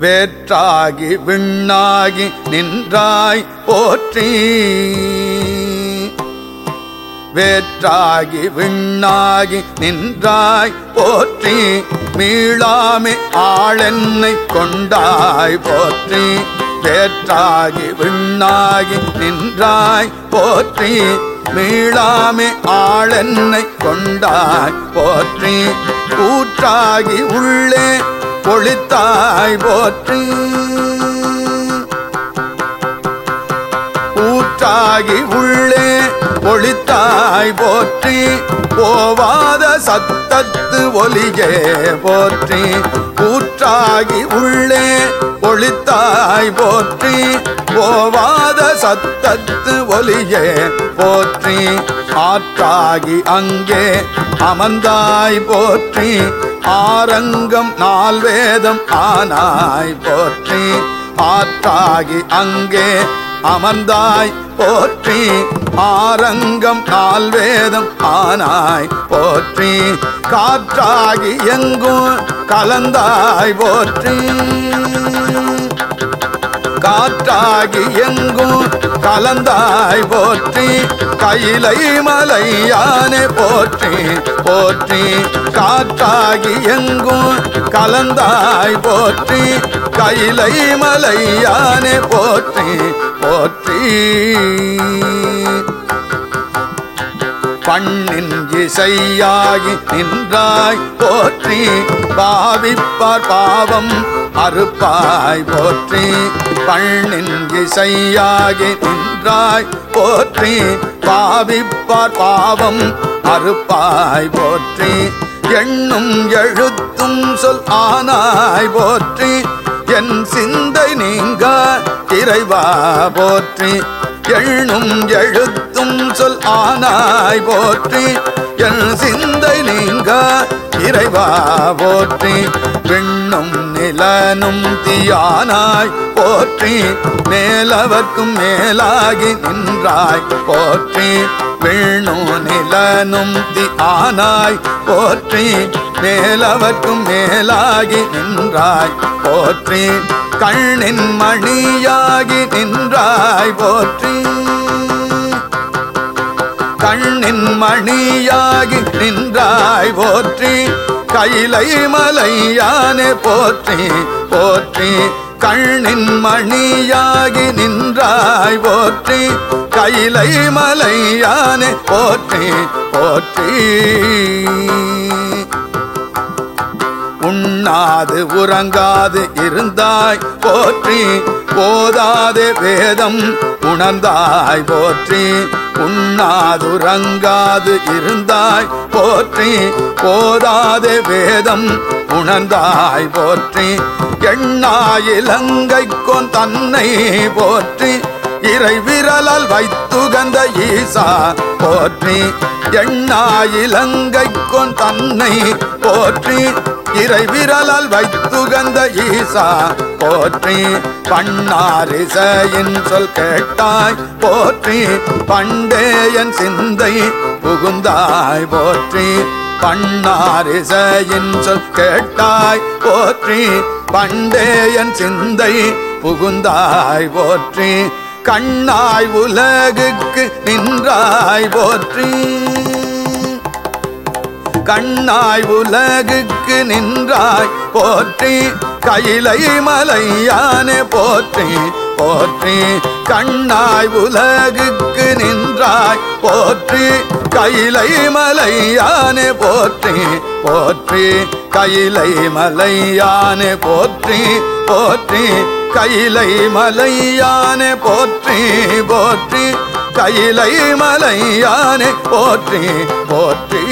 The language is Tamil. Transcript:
வேற்றாகி விண்ணாகி நின்றாய் போற்றி. வேற்றாகி விண்ணாகி நின்றாய் போற்றி. மீளாமே ஆளென்னை கொண்டாய் போற்றி. வேற்றாகி விண்ணாகி நின்றாய் போற்றி. மீளாமே ஆளென்னை கொண்டாய் போற்றி. கூற்றாகி உள்ளே பொழித்தாய் போற்றி. ஊற்றாகி உள்ளே பொழித்தாய் போற்றி. போவாத சத்தத்து ஒலியே போற்றி. ஊற்றாகி உள்ளே பொழித்தாய் போற்றி. போவாத சத்தத்து ஒலியே போற்றி. ஆற்றாகி அங்கே அமர்ந்தாய் போற்றி. ஆரங்கம் நால் வேதம் ஆனாய் போற்றி ஆற்றாகி அங்கே அமர்ந்தாய் போற்றி ஆரங்கம் நால் வேதம் ஆனாய் போற்றி காற்றாகி எங்கும் கலந்தாய் போற்றி. காற்றாகி எங்கும் கலந்தாய் போற்றி கையிலை மலையானே போற்றி போற்றி. காற்றாகி எங்கும் கலந்தாய் போற்றி கையிலை மலையானே போற்றி போற்றி. பண்ணின் இசையாகி நின்றாய் போற்றி. பாவிப்பார் பாவம் அறுப்பாய் போற்றி பண்ணின் இசையாகி நின்றாய் போற்றி பாவிப்பார் பாவம் அறுப்பாய் போற்றி எண்ணும் எழுத்தும் சொல் ஆனாய் போற்றி என் சிந்தை நீங்க இறைவா போற்றி எண்ணும் எழுத்தும் சொல் ஆனாய் போற்றி சிவா போற்றி பெண்ணும் நிலனும் தியானாய். போற்றி மேலவர்க்கும் மேலாகி நின்றாய். போற்றி விண்ணும் நிலனும் தியானாய். போற்றி மேலவர்க்கும் மேலாகி நின்றாய். போற்றி கண்ணின் மணியாகி நின்றாய். போற்றி கண்ணின் மணியாகி நின்றாய். போற்றி கைலை மலையானே போற்றி போற்றி. கண்ணின் மணியாகி நின்றாய் போற்றி. கைலை மலையானே போற்றி போற்றி. உண்ணாது உறங்காது இருந்தாய் போற்றி. போதாது வேதம் உணர்ந்தாய் போற்றி. உண்ணாதுறங்காது இருந்தாய் போற்றி. போதாது வேதம் உணர்ந்தாய் போற்றி. எண்ணாயிலங்கைக்கொன் தன்னை போற்றி. இறை விரலால் வைத்துகந்த ஈசா போற்றி எண்ணா இலங்கை எண்ணாயிலங்கைக்கொன் தன்னை போற்றி இறை விரலால் வைத்துகந்த ஈசா போற்றி பண்ணாரிசையின் சொல் கேட்டாய் போற்றி பண்டேயன் சிந்தை புகுந்தாய் போற்றி பண்ணாரிசையின் சொல் கேட்டாய் போற்றி பண்டேயன் சிந்தை புகுந்தாய் போற்றி கண்ணாய் உலகுக்கு நின்றாய் போற்றி. கண்ணாய் உலகுக்கு நின்றாய் போற்றி. கையிலை மலையானே போற்றி போற்றி. கண்ணாய் உலகுக்கு நின்றாய் போற்றி. கையிலை மலையானே போற்றி போற்றி. கையிலை மலையானே போற்றி போற்றி. கைலை மலையானே போற்றி போற்றி. கைலை மலையானே போற்றி போற்றி.